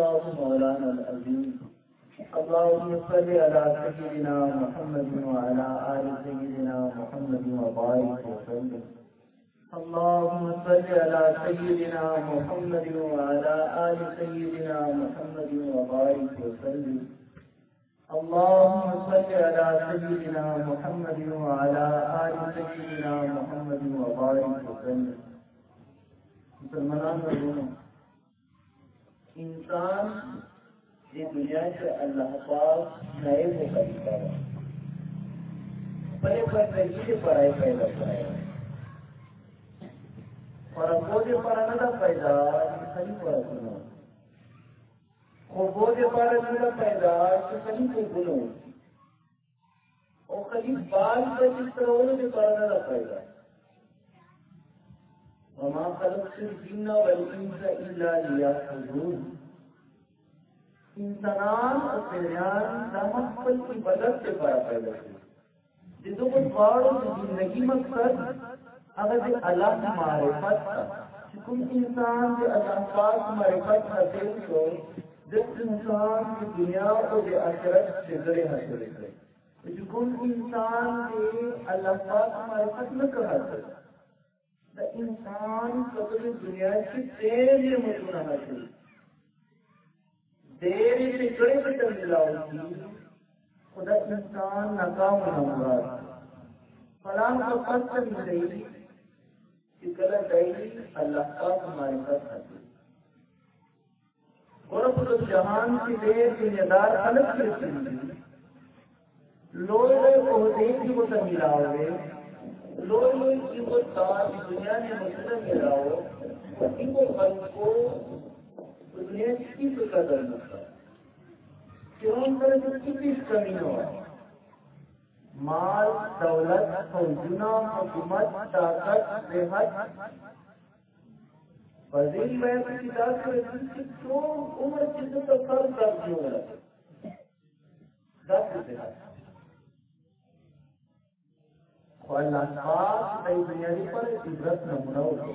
صدق الله مولانا العظيم اللهم صل على سيدنا محمد وعلى آل سيدنا محمد وبارك وسلم اللهم صل على سيدنا محمد وعلى آل سيدنا محمد وبارك وسلم اللهم صل على سيدنا محمد وعلى آل سيدنا محمد وبارك وسلم مسلمان ورونو انسان یہ دنیا سے اللہ پاک نئے کو خریدا ہے۔ بڑے بندگی سے پڑھائی پیدا کرائے اور ابو دے پارا نہ پیدا خلی پڑا سنو۔ خوبو دے پارا نہ پیدا خلی کو گنو اور خلی بال بچ طرح دے پارا نہ پیدا۔ وما خلقت الجن والانس الا ليعبدون. انسانان اور پیریان دامن پل کی بدت سے پارا پیدا کی جدو کو دواروں کی زندگی مقصد اگر جو اللہ کی معرفت کم انسان جو اللہ پاک معرفت حاصل کو جس انسان کی دنیا کو جو آخرت سے ذرے حاصل کرے. کم انسان کے اللہ پاک معرفت نہ کر حاصل انسان قبل دنیا کی تیز مجموعہ حاصل دیر سے کڑے بٹر ملا ہوگی خدا انسان ناکام نہ مراد فلان کا پس مل رہی کہ غلط ڈائری اللہ کا ہمارے پاس حاصل غرب جہان کی دیر دنیا دار الگ سے رسی لوئے عہدے کی وہ ملا ہوئے لوئے لوئے کی وہ تار دنیا نے مسئلہ ملا ہو ان کو خلق کو دنیا کی قدر نہ کیوں؟ کر کسی کمی نہ ہو۔ مال، دولت، فوجنا، حکومت، طاقت، صحت۔ وزیر بیت کی کتاب کے رسول کیوں عمر جس کا فرض درج ہو رہا دس صحت اللہ پاک کئی بنیادی پر عبرت نمونہ ہو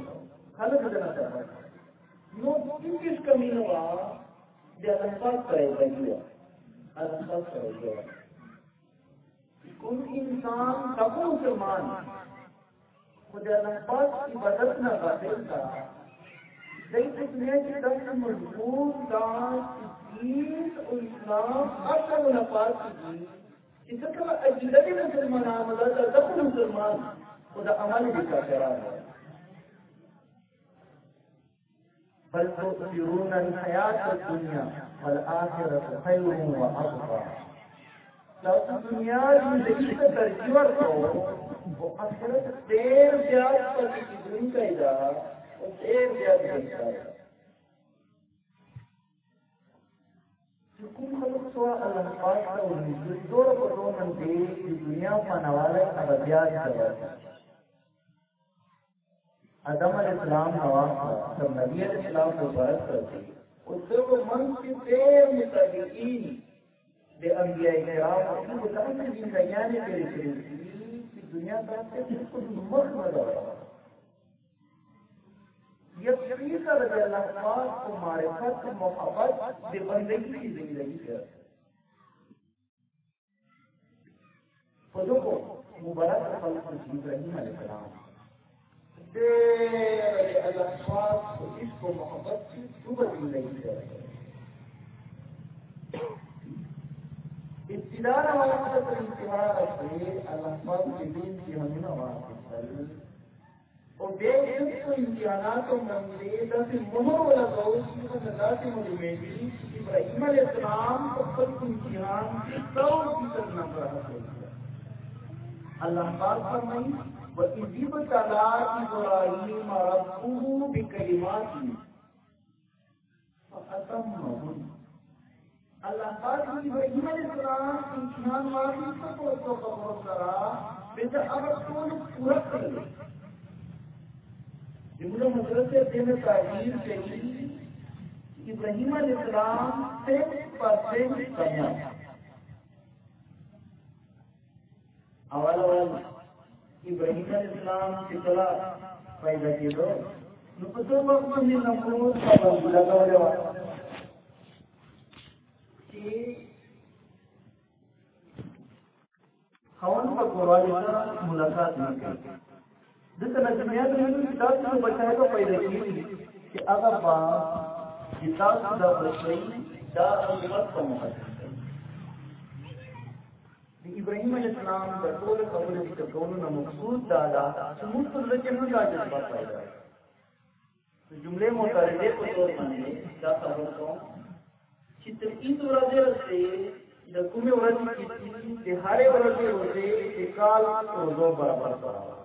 خلق جنا چاہتا نو کس کمی نہ ہوا جو اللہ پاک کرے گا اللہ پاک کرے گا کن انسان کب مسلمان خدا اللہ پاک کی بدت نہ غافل تھا دئی دنیا کی دس مضبوط دان دین اسلام اصل نفاذ کی اس کا اجدادی مسلمان عمل تھا دس مسلمان عمل بھی کا بل تؤثرون الحياة الدنيا والآخرة خير وأبقى لو دنیا زندگی سے ترجیح ورکو، وہ آخرت دیر زیاد پر کی دن کا ادا وہ دیر علیہ السلام نواز جب نبی علیہ السلام کو برس کرتے اس من کی دیر متعلقین بے انبیاء کرام اپنی متعلق زندگیاں نے تیرے کرے کی دنیا کا سے بالکل مخ نظر آ یہ شریف رضی اللہ پاک کو معرفت محبت بے بندگی کی زندگی ہے۔ خودوں کو مبارک فل خلق جی ابراہیم علیہ السلام۔ اللہ پاک کو اس کو محبت کی صبح زندگی ہے؟ ابتدار آواز انتہا سے اللہ پاک کے دین کی ہمیں آواز اور بے جس امتحانات و منزلے دس مہر والا دوست کی نظر مجموعی ابراہیم علیہ السلام کو خود امتحان کی سو فیصد نمبر حاصل کیا اللہ پاک فرمائی وَإِذِبْ تَلَا إِبْرَاهِيمَ رَبُّهُ بِكَلِمَاتٍ فَأَتَمَّهُنَّ اللہ پاک کی ابراہیم علیہ السلام امتحان والی سب کو تو قبول کرا بیٹا اگر تو پورا کر لے جملہ مدرسے دن تعبیر کہی ابراہیم علیہ السلام ٹین پرسینٹ کامیاب اول اول ابراہیم علیہ السلام کی طرح پیدا کی دو نو په څو وخت باندې نمرود باندې لګولې و چې خاون په قرآن سره ملاقات نه کوي دته نه جمعیت نه کتاب څخه بچای ته پیدا کیږي چې هغه با کتاب دا بچای دا امت په مقدس د ابراهيم عليه السلام د ټول خبرې ذکر کولو مقصود دا دا چې موږ په لږه نه دا جذبه پیدا جملې متعدده په تور باندې دا خبر کوم چې تر عید ورځې رسې د کومې ورځې کې د هرې ورځې روزه اکال روزو برابر کړه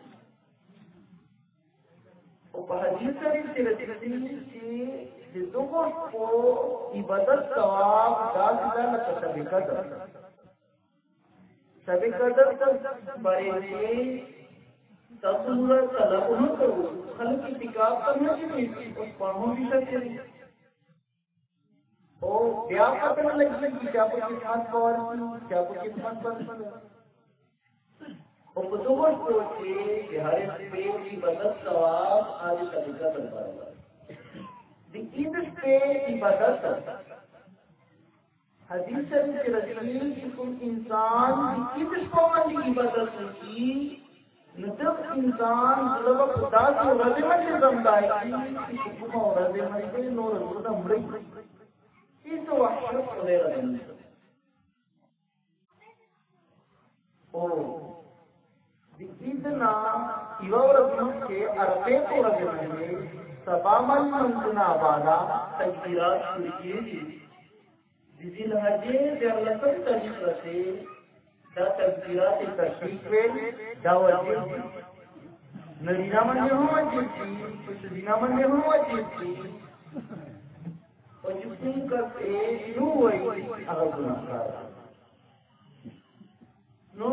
حدیث شریف کې راځي چې د دغه په عبادت ثواب دا څنګه لکه طریقه ده سبھی قدر تک بڑے تصور طلب نہ کرو خلق کی پکاپ کرنا چاہیے اس پڑھوں بھی سکتے ہیں اور کیا پتہ نہ لگی کہ کیا پر قسمت پور کیا پر قسمت پر اور بزرگ سوچے کہ ہر ایک پیڑ کی بدت ثواب آج طریقہ بن پائے گا عید پہ عبادت حدیث شریف کے رسول کی تم انسان کی کس کی عبادت کی نصف انسان ظلم خدا کی رضی میں زمدائی کی حکم اور رضی میں سے نو رسول مڑی اس وحشت خدے رضی او اتنا یو رضی کے عربے کو رضی میں سبامن منزنا بادا تجبیرات کی ذی الحجې د لکم تاریخ دا تذکرات تشریف ویل دا واجب دي نرینا باندې هم واجب دي په سینا باندې هم واجب دي او چې کوم کته نو وایي هغه ګناهګار نو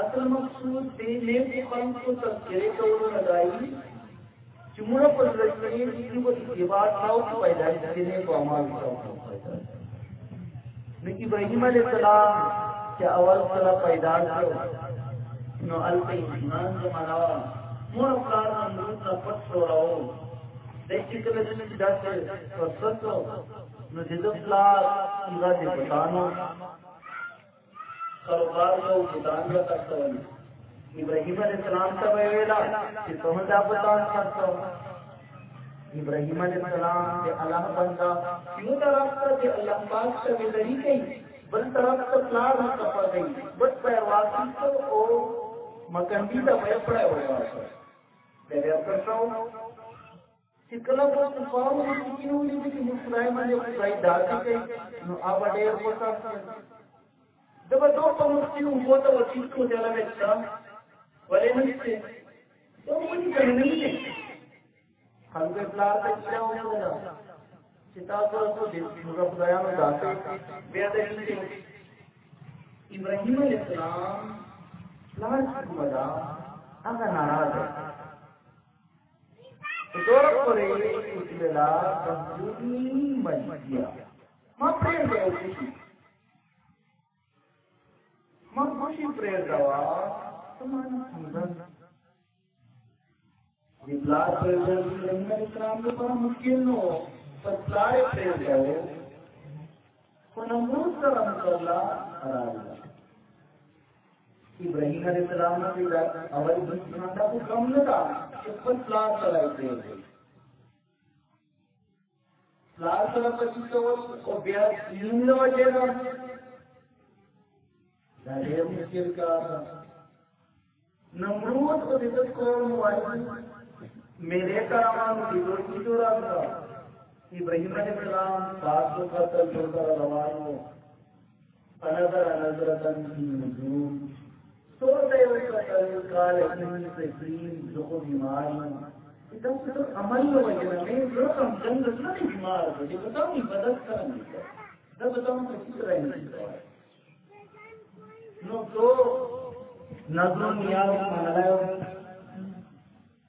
اصل مقصود دې نیک خلق کو تذکرې کولو نه دایي چمڑا پر رجلی کسی کو اتباع کھاؤ کی پیدائش دینے کو عمال کھاؤ نکی ابراہیم علیہ السلام کہ اول صلاح پیدا کرو نو الپی ایمان زمانا مو افکار نمرود نا پت سو رہو دیکھ چکل جنی دس فرصتو نو جد افلار ایغا دی بتانو سروکار کو بتان یا تک سوانی ابراہیم علیہ السلام ته ویلا چې ته دا پتا کړو ابراہیم علیہ السلام دے اللہ بندہ یوں طرف ته دے اللہ پاک سے ته ویلې کوي بل طرف ته پلار نه کپا گئی۔ بس په واقع ته او مکندی ته وې پړای وای دې بیا کړو چې کله په پاو کې کینو دې چې مسلمان باندې خدای داسې کوي نو اوبه ډېر وکړه دغه دوه په مخکې وو ته وڅښو ته لا وڅښه ولې نشته ته مونږ څنګه نه دي خلک پلار ته کړه ومنه چې تاسو ورته دې موږ خدایانو داسې بیا دې ابراهيم عليه السلام پلار څخه ودا هغه ناراض دور پرې چې لا کمزوري مجیا ما پرې دی ما خوشي پرې دا پلار اسلام کے مشکل نہ پر پلار پھیل جاؤ نمرود کا مقابلہ ہرا ابراہیم علیہ السلام نے اول خاندہ کو کم نہ تھا اس پر پلار چلائی پھیل پلار چلا پچیس سو اور بیا تین وجہ گا ډېر مشکل کار نمرود په دې کو موایي میرے کرمان کی دو کی جو رکھا ابراہیم علیہ السلام بات کو قتل جو کر روان ہو انظر فنظر نظرة في النجوم. سوچ ہے وہ قتل قال ان تسلیم ذکو بیماری ادھر سے تو عمل ہو گیا میں ضرورت ہم جنگ رکھنا نہیں بیمار ہو یہ بتاؤ نہیں بدت کرنا نہیں کر بتاؤں کسی طرح نہیں نظر نیاز منایا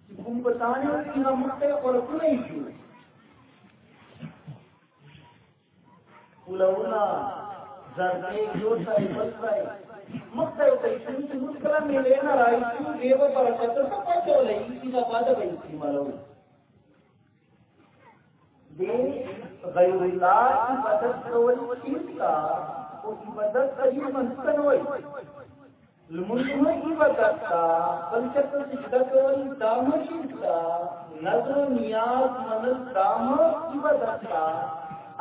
کوم بتانے کی ہم مکتے اور نہیں کیوں پولونا زرنے جو بلسائے مکتے ہوتا ہے سن سے مشکلہ میں لینا رہا کیوں دیو پر قطر تو پہنچے ہو لئی اسی کا بادہ بھئی اسی ملو دے غیر اللہ کی مدد چیز کا اس مدد کا یہ منسکن ہوئی۔ لمنو کی بدتا فلسفہ سجدہ کول دامو شیدتا نظر و نیاز من دامو کی بدتا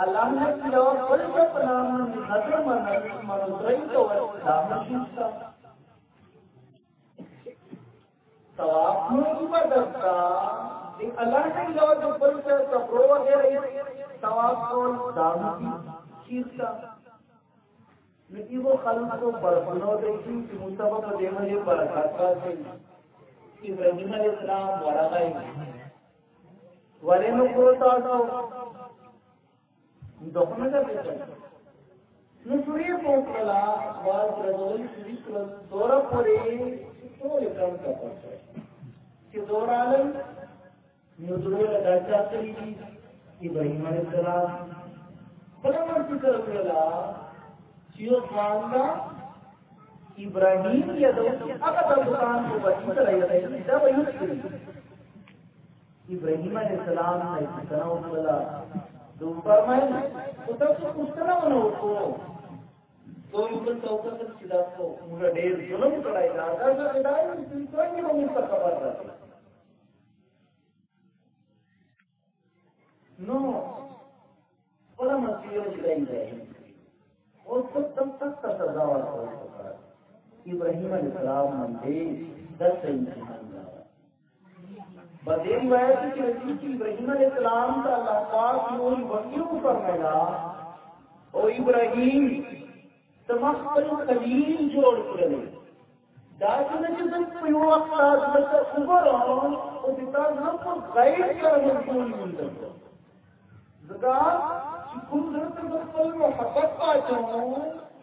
اللہ نے کیا فلسفہ نام نظر من من رئی کول دامو شیدتا توافنو کی بدتا اللہ نے کیا، جو فلسفہ کپرو وغیرہ تواف کول دامو شیدتا لیکن وہ خلق کو برفنو دیکھی کہ مصطفیٰ کو برکات کا سے ابراہیم علیہ السلام ورغائی ولے کوتا تو دخمه کا پیسا نو سوری پوکلا واز رضولی سوری کلا دورا پوری ټول کم کا چې دورا نو دورا داچا کری ابراہیم علیہ السلام۔ بلا مرسی کر ویلا چیو خواندہ ابراہیم یا دو اگر دا دکان کو بچی چلا یا ابراہیم علیہ السلام نے اتنا اصلا دو فرمائے تو تب سے اتنا ہونا کو دو یوکل چوکر تک چلا کو مجھے دیر ظلم کرائی دا دا دا دا کوئی نہیں وہ مجھ پر خبر رہا نو، بڑا مسئلہ جلائی جائے تک کا ابراہیم علیہ السلام منڈے دس امتحان بدے روایت کی رسی ابراہیم علیہ السلام کا اللہ پاک نور وکیوں او ابراہیم تمخل خلیل جوڑ کرے داخل جسم په یو وخت د وګورم او د تاسو غیر کار مسؤل مندل زګا محبت پاتو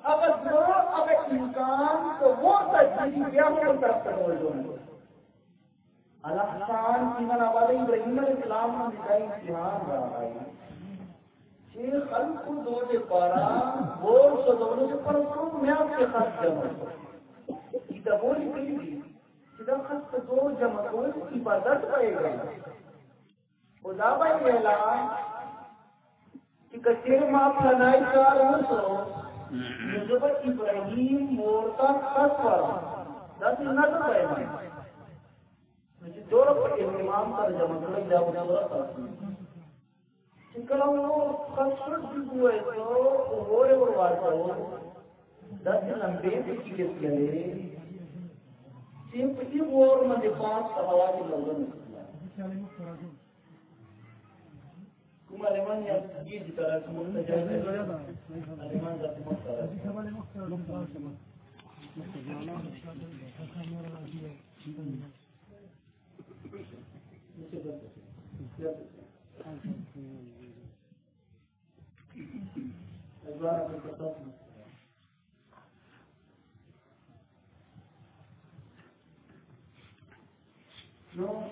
هغه زړه هغه انسان ته ورته چې بیا هم طرف ته وځو الاحسان ایمان آباد ابراہیم علیہ السلام نے نکائی امتحان رہا ہے۔ کہ خلق کو دو دے پارا بول تو دونوں سے پر کو میں آپ کے خط جمع کی بولی کری دی کہ خط دو جمع کو عبادت پائے گا۔ خدا بھائی اعلان کہ کثیر ما پلانائی کار ہوسو ابراہیم مورتا خط پر دس نظر بیمان نچی دورا پر امام تر جمع کرے جا وہ دورا پر وہ خط شد تو وورے اور وارتا دس لمبے پکی کے سلے سیمپتی وور مجھے پانچ ہوا کی لوگوں کوم المان یا دې د تر کوم ته المان د کوم سره No.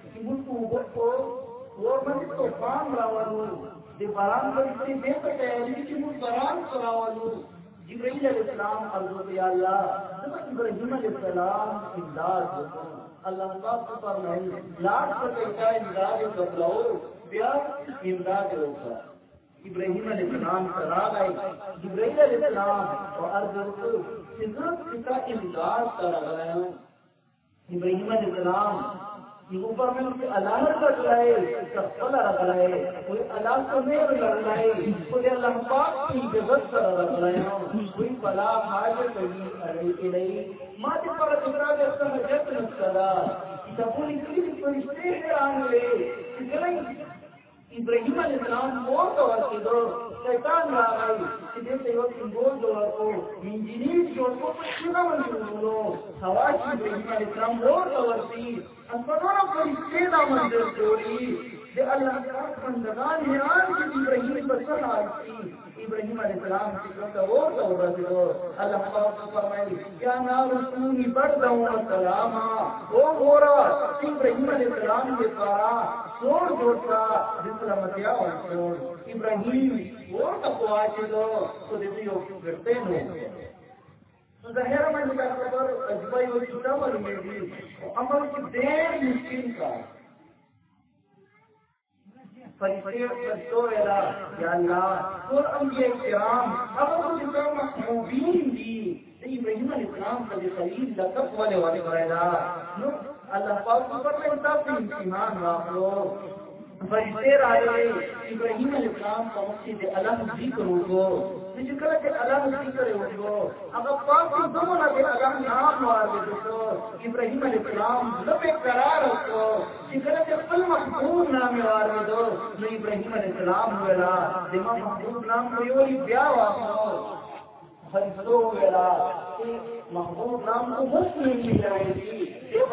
جبرائیل علیہ السلام عرض یا اللہ جب ابراہیم علیہ السلام امداد اللہ پاک کو لاکھ کا کہتا ہے امداد بیا امداد ابراہیم علیہ السلام علیہ السلام اور عرض کا امداد کر رہا ابراہیم علیہ السلام اوپر میں ان کی علامت رکھ رہے سفل رکھ رہے کوئی علامت نہیں رکھ رہے کوئی اللہ پاک کی عزت کر رکھ رہے ہوں کوئی بلا حاجت نہیں رہی ماتے پر ابرا کے سمجھت نہ کرا سبونی کی فرشتے حیران ہوئے ابراہیم علیہ السلام مور کا ورکی دو شیطان را گئی کہ دیتے ہو سنگول جو ورکو انجینیر جو ورکو پچھنا من جو بولو حواش ابراہیم علیہ السلام مور کا ورکی انسانونا فرشتے دا منظر جوڑی دے اللہ پاک بندگان حیران کی ابراہیم بسر آئی ابراہیم علیہ السلام کی کرتا وہ تو رضی اللہ پاک فرمائی کیا نام رسولی برد و سلاما او مورا، ابراہیم علیہ السلام کے پارا سور جوڑتا جس رمتیا اور سور ابراہیم وہ تو آج دو تو دیتی ہو کرتے ہو ظاہر میں کا خبر اجبائی و کتاب علی میں عمل کی دیر مشکل کا فرشتے فرشتوں ویلا یا اللہ ټول انبیاء کرام هغه محبوبین خلیل لقب پاک امتحان واخلو فرشتے راغلے ابراہیم علیہ السلام کا مقصد الم ذکر ہوگو چې کله چې الم ذکر وکړو هغه پاک دمونه د نام ابراهیم علیہ السلام لپاره قرار وکړو چې کله چې خپل محبوب نام نو ابراهیم علیہ السلام ویلا د محبوب نام بیا واخلو فرشتو ویلا محبوب نام کو مسلم بھی اللہ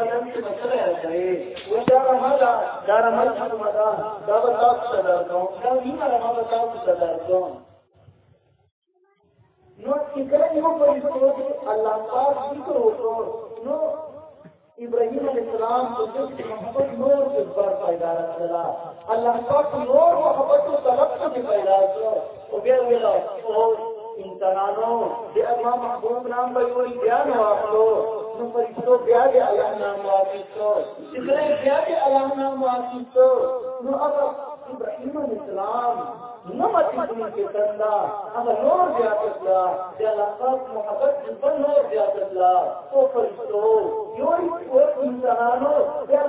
ابراہیم علیہ السلام کو جس محبت نور کے پر پیدا رکھلا اللہ پاک نور محبت کو طلب سے پیدا کیا وہ محبوب نام بھائی وہی بیان واپلو نو فرشتو بیا نام بیا نام نو السلام تندا نور محبت نور فرشتو انسانانو بیا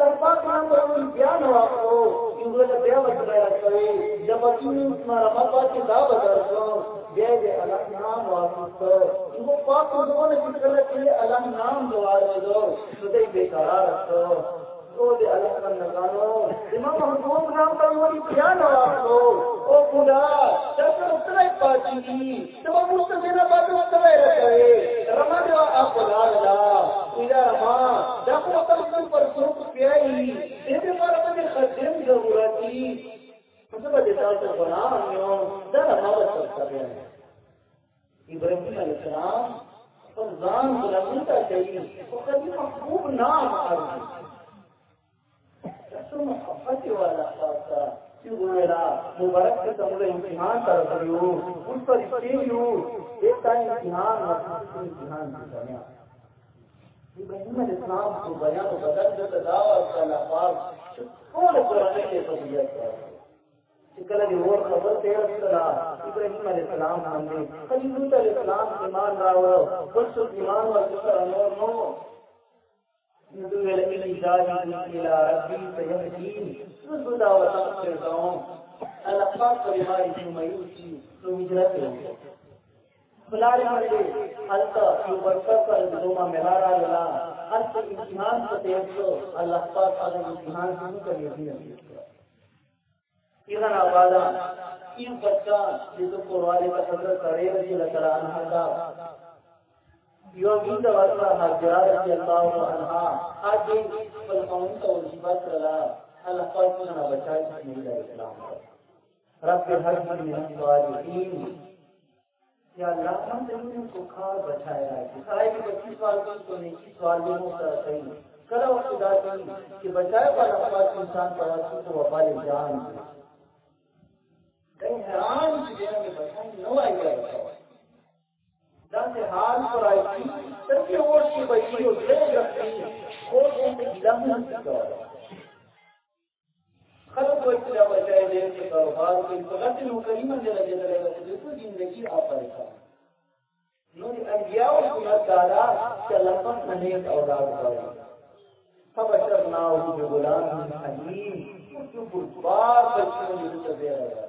جب اکی مارا مپا دا بدر اللہ نام وہ پاک دونوں نے کل کے اللہ نام دوارے دو سدے بے قرار رکھو او جب آپ لا اذا وہ کل پر پیائی مارا مجھے خدم ضرورتی مطلب دیتا تو بنا ابراہیم علیہ السلام فرزان غلامی کا چاہیے وہ کبھی محبوب نام آئی محبت والا خاصا مبارک سے تم امتحان کر رہی ہو اس پر اسٹیج ہو ایک کا امتحان اور امتحان کی کرنا ابراہیم علیہ السلام کو بیان بدل دیتا دعوت کا لفاظ کون قرآن کے طبیعت کا کله دی اور خبر ته ابراهيم عليه السلام باندې السلام ایمان راوړو بل ایمان ورته نور نو الى ربی اللہ پر دوما ملارا للا امتحان اللہ پاک امتحان کر ہے اذن آبادا این بچہ جسو قرآن کا حضرت کرے رضی اللہ تعالیٰ عنہ کا یوگی دا ورکا حاجرہ رضی اللہ عنہ آج فلقون کا وجیبات رلا اللہ پاک سنا بچائی جس میں علیہ السلام رب حج من الصالحین۔ یا اللہ، ہم تمہیں کو کھا بچائے رہا سارے کی پچیس سال کی تو نیکی سوال بھی ہوتا صحیح کلا وقت دا کہ بچائے والا پاک انسان کا واسطے کو وفال جان دی کہیں میں بچائی نو آئی گیا بچاؤ حال پر راځي تر کې اور شي بچي او دې غفي خو دې ګلام نه کوي خلق کوئی چلا بچائے دے کے کاروبار کے فقط کریمہ دے لگے لگے دے تو زندگی آپ پریشان نور انبیاء و سنت دارا کہ اللہ پاک نیک اولاد پائے فبشرناه بغلام حلیم جو بار بچوں نے تو دے رہا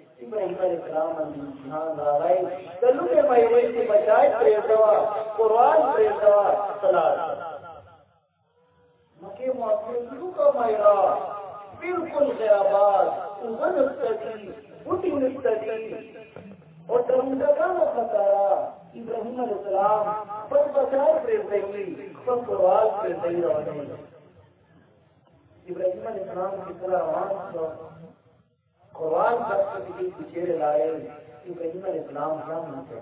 پریزوا قرآن مکے معافی کا مہیرا بالکل غیابات اوزن استدی بوٹی استدی اور درمدگان و خطارا ابراہیم علیہ السلام پر بچائے پریزوی پر قرآن پریزوی روانی ابراہیم علیہ السلام کی طرح روان قرآن کا کسی چہرے لائے ابراہیم علیہ السلام کیا ملتے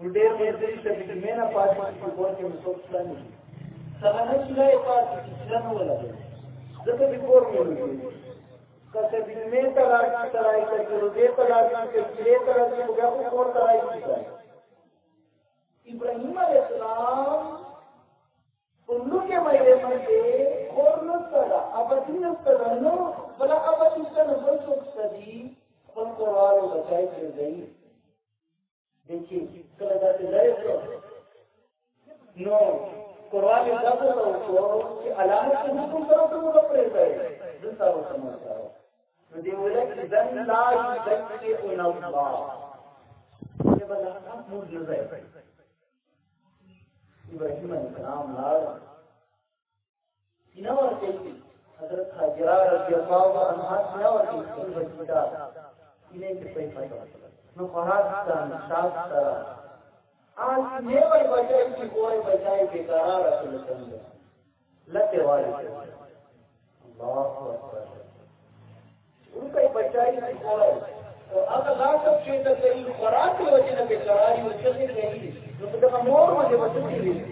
ډېر مې دې ته چې مې نه پاتې چې کور کې مې څوک څه نه څنګه چې نه پاتې چې څه نه ولګي ځکه چې کور مې وي کله چې مې ته راځي ته راځي چې روزه ته راځي چې دې ته راځي بیا کو کور ته راځي السلام کلو کے مہینے میں کور نستدا ابدی نستدا نو بلا ابدی سن بل سوک سدی خپل قرآن و بچائی کر گئی دیکھیے کله دا ته لری نو قرآن دا ته تو چې علامه په حکم سره ته موږ پرې ځای؟ د تاسو سمجھا نو دی ویل چې ځن لا یذکر ان الله. یہ بلا موږ نه ځای ابراہیم علیہ السلام لال سینور کہتی حضرت حجرہ رضی اللہ عنہ سینور کہتی بچیتا انہیں کے پہ پتہ نو خوراک سان شاک آج سینور بچائی کی کوئی بچائی بے قرار رسول سنگے لتے والے اللہ اکبر ان کا بچائی کی کوئی تو اگر لا سب چیزیں کہیں خوراک کی وجہ سے بے قراری وجہ سے کہیں مور مجھے وسیع ہوئی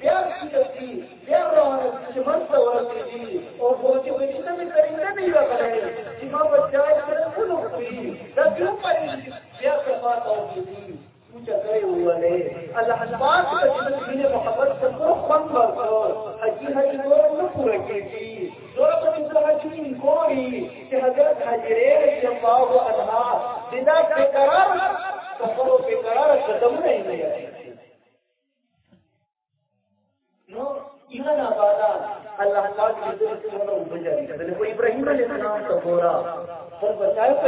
دې اللہ محبت حضرت اللہ عنہ بنا بے قرار سفر بے قرار قدم نہیں لیا نو ایمان آبادا اللہ پاک کی دل سے ہونا بجاری کرے کوئی ابراہیم علیہ السلام کا گورا پر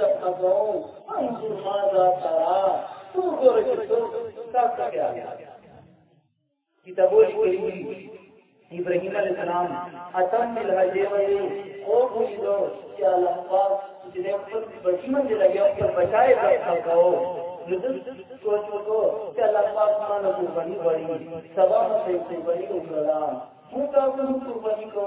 زبقو انظر ماذا ترا تو گور کیا ابراہیم علیہ السلام، اتم بالحجے ولی او بولی دو، کیا لفظ جنہیں اوپر بچیمن دے لگے اوپر بچائے زبقو سوچو کو کہ اللہ پاک مانا قربانی بڑی، سبا سے قربانی کو ہوں کا قربانی کو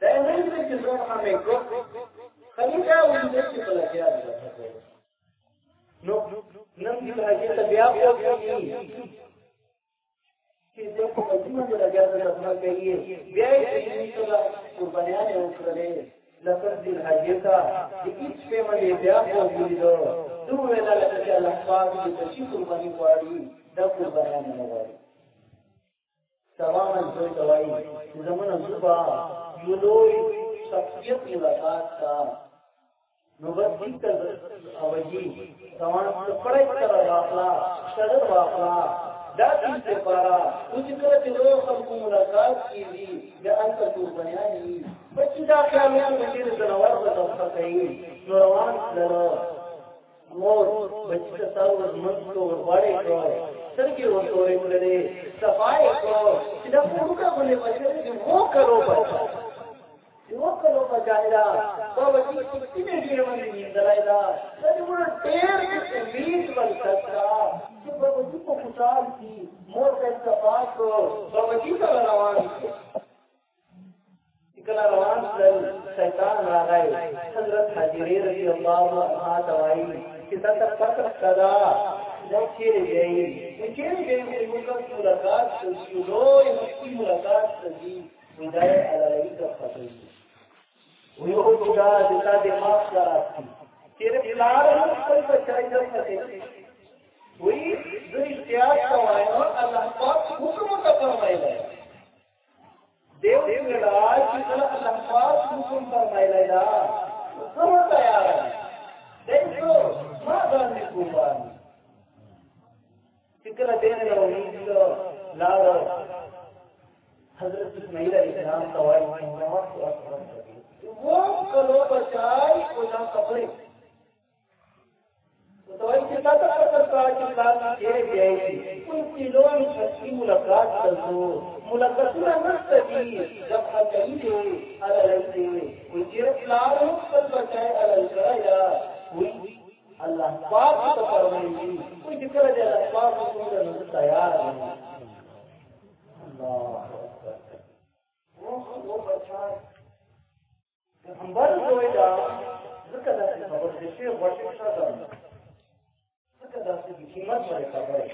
بجاو لیدو دفتا کئی دائمان سے جزو ہمیں کو خلیفہ ولیدو چی بلکیا دفتا کئی نو نن دی حاجت بیا خوف کئی لقد دل حاجتا هیڅ په باندې بیا خو ویلو دوه ویلا لکه چې الله پاک دې چې قرباني غواړي دا قرباني نه غواړي تماما دوی دوای زمونه زبا یو شخصیت ملاقات تا نو بس اوجی تمام پړای تر واخلا شرط واخلا دا چیز سے پارا، کچھ کر کے لوگ ملاقات کی دی یا انت تو بیانی۔ بچی دا خیال میں مدیر زنوار کا تفصیل نوروان لرو مور بچی کا ساو من کو ورواڑے کو سرگی وہ سورے کرے صفائی کو، سیدھا پورو بنے بچے وہ کرو بچا وہ کرو بچائے بابا جی بن سکتا کہ بابا جی کو خوشحال تھی مور کا اتفاق کو بابا جی کا روان تھی۔ روان سل شیطان آ گئے۔ حضرت حجری رضی اللہ عنہ دوائی کہ تک پتر صدا جب چیرے گئی چیرے گئی، میری ملکت ملاقات سلسی لو یہ ملاقات سلسی ہدایت علیہ کا فتح وہ خدا جتا دماغ کا راستہ تیرے پلار کوئی بچائی جب سکے وہی جو اشتیاق کا وائنا اللہ پاک حکم کا فرمائے گا دیو دیو راج کی طرح اللہ پاک حکم فرمائے گا حکم تیار ہے دیکھو ماں گاندھی قربانی فکر دینے لو امید لارو حضرت اسماعیل علیہ السلام کا وائنا وہ کرو بچائی کو نہ کپڑے ملاقات کرو ملاقات جب حقی تھے الگ تھے کوئی چیز لار کر بچائے الگ یا کوئی اللہ پاک تو فرمائیں گی کوئی ذکر ہے اللہ پاک کو تیار ہے اللہ وہ بچائے پیغمبر دوی دا ځکه داسې خبر دي چې غوښتل شاګرد ځکه داسې د قیمت باندې خبره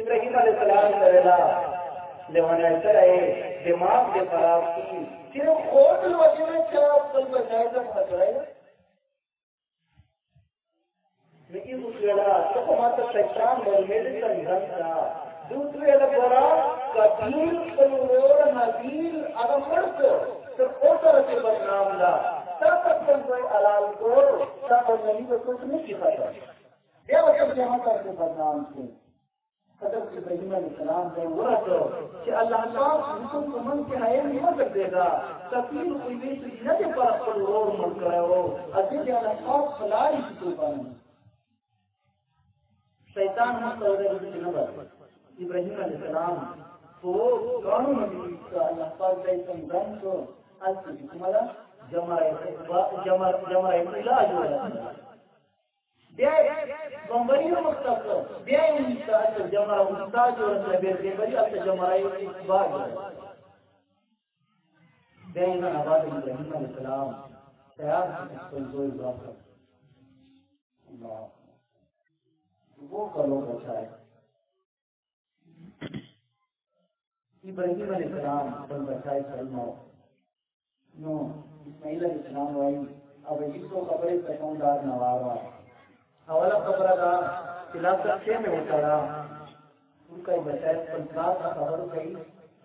ابراهيم عليه السلام سره لیوانه سره دماغ دې خراب کی۔ چې خود وجنه چې خپل بچای ته پکړای لیکن اس ویلا تو ماته شیطان ورمېد څنګه دا دوت ویلا ګورا کبیر کلور نبیل هغه مرکو تو بدنام لا۔ تب تک تم کوئی حلال کو تب یعنی کچھ نہیں یہ جہاں کر کے بدنام تھے۔ ابراہیم علیہ السلام وہ تو کہ اللہ پاک حکم کو من کے نہیں گا۔ تکلیف کوئی بھی نہ دے پر اپن من کرے ہو۔ اجے کہ اللہ پاک فلائی کی تو بن شیطان ہم دے ابراہیم علیہ السلام تو قانون کا اللہ پاک کا سمجھن کو الحكمة جمع جمع جمع علاج بیا انسان جمع اور نبی کے بری جمع آباد ابراہیم علیہ السلام تیار اللہ وہ کرو بچائے ابراہیم علیہ السلام پر بچائے نو، اسماعیل علیہ السلام وائی اب جس کو خبریں پسندار نوارا اولا خبر دا خلاف سے میں اترا ان کا بچائے پنچات کا خبر کئی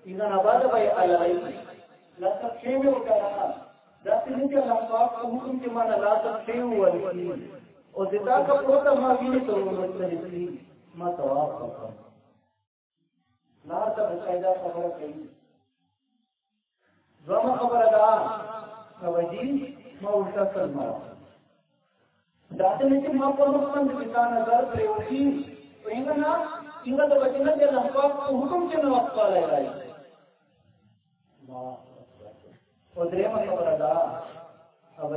اینا نباد بھائی علائی لا سب سے میں اترا جاتی نہیں کہ پاک حکم کے مانا لا سب سے ہوا لکی کا پروتا ماں بھی نہیں تو وہ لکی ماں تواف کرتا لا سب بچائے خبر دوما خبره ده توجی ما ورته کړم دا ته چې ما په مخ باندې تا نظر پرې وکړي وینه څنګه د وجنه د الله پاک په حکم کې نو وقفه لای او درې ما خبره ده. او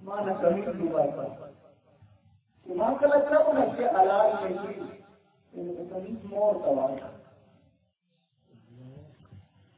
ما نه کمی دوای ما کله کله په چې حلال نه وي نو یعنی کمی مور توای کہ دہی کی پتے من یہ صورت اطمینان ابراہیم علیہ السلام مستقبل اور کی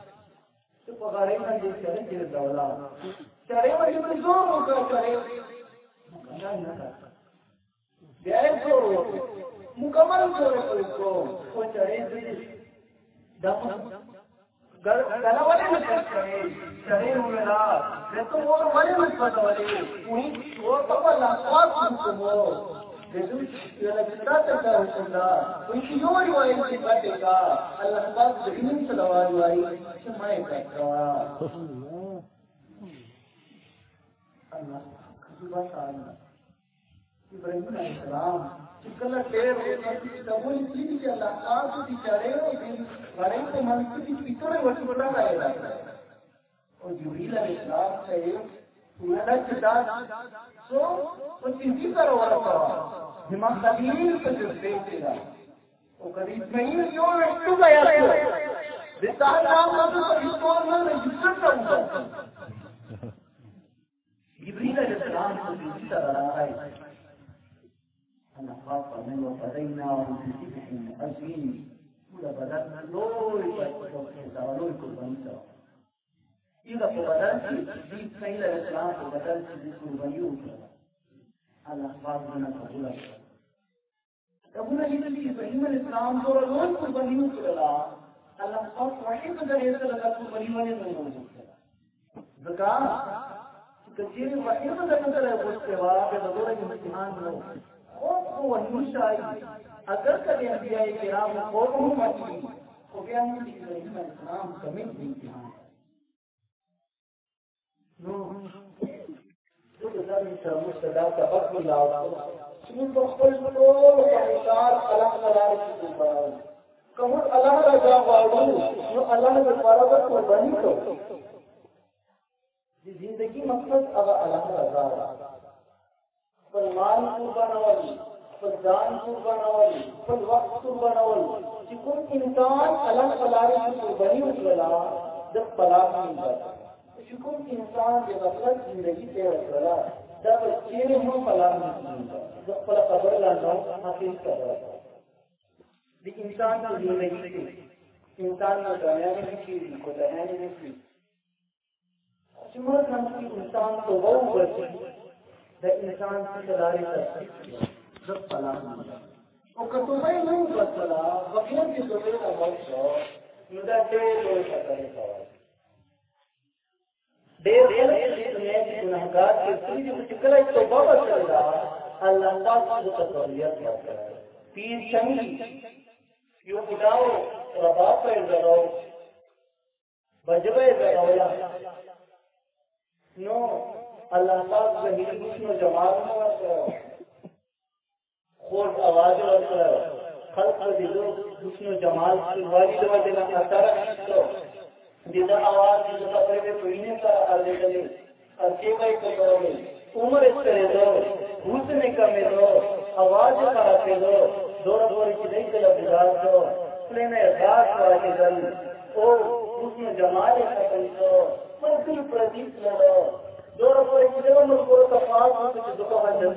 تو کنجی من جو بچی تو کنجی من لے رہا موقع اگلا بچی کہ اللہ پاک کو زور ہو مکمل زور کو کو چڑے دم گلا والے نہ چڑے چڑے ہوئے نا میں تو والے نہ پتہ والے وہی وہ تو اللہ پاک کو اللہ ابراہیم علیہ السلام چکل ډېر تبول دي چې الله پاک دې چړې او دې غړې په منځ کې پیټره ورته ولا راځي علیہ السلام ته ویل چې دا سو او چې سره ورته هما قلیل په دې کې دا او کدی اسماعیل یو څه بیا څه د تا نام نو په هیڅ نه نه ذکر جبريل علیہ السلام کو دې سره راځي أنا خاصة من وفدينا وبذبح عظيم إذا بدأنا لوي لوي قربانيتا إذا بدأت دي سيد الإسلام بدأت دي قربانيوتا الله خاصة من قبولا قبولا يدي إبراهيم الإسلام دورا لوي قربانيوتا للا الله خاص وحيد خوف ہوں مچی اللہ رضا واڑو نو اللہ نے برابر قربانی کرو زندگی مقصد اب اللہ رضا خپل مال قربانول انسان الله تعالی کی قربانی وکړه د پلاک نه چې کوم انسان د غفلت ژوندۍ ته وکړه دا به چیرې هم پلاک نه د خپل خبر لاندې حقیقت کړه د انسان په ژوندۍ کې انسان نه دنیا نه شي کو دنیا نه شي چې موږ هم انسان ته وو د انسان څخه تصدیق د سلام او کتبه نو وصلا وکیل چې دوی نه وښو نو دا ډېر لوی خطر دی ډېر خلک پاک تقویت پیر شمی یو خداو ربا نو اللہ پاک ظہیر حسن و جمال میں خوش آواز خلق حسن و جمال دینا اثر تو آواز کا دلے اچھے بھائی عمر اس کرے دو حسن کمے دو آواز کراتے دو دور دور کی نہیں کلا بزار دو پلین احساس والی دل او حسن جمال کا دو پر دل پردیپ لڑو دور پر ایک جگہ ملک کو تفاق ہو تو دکھا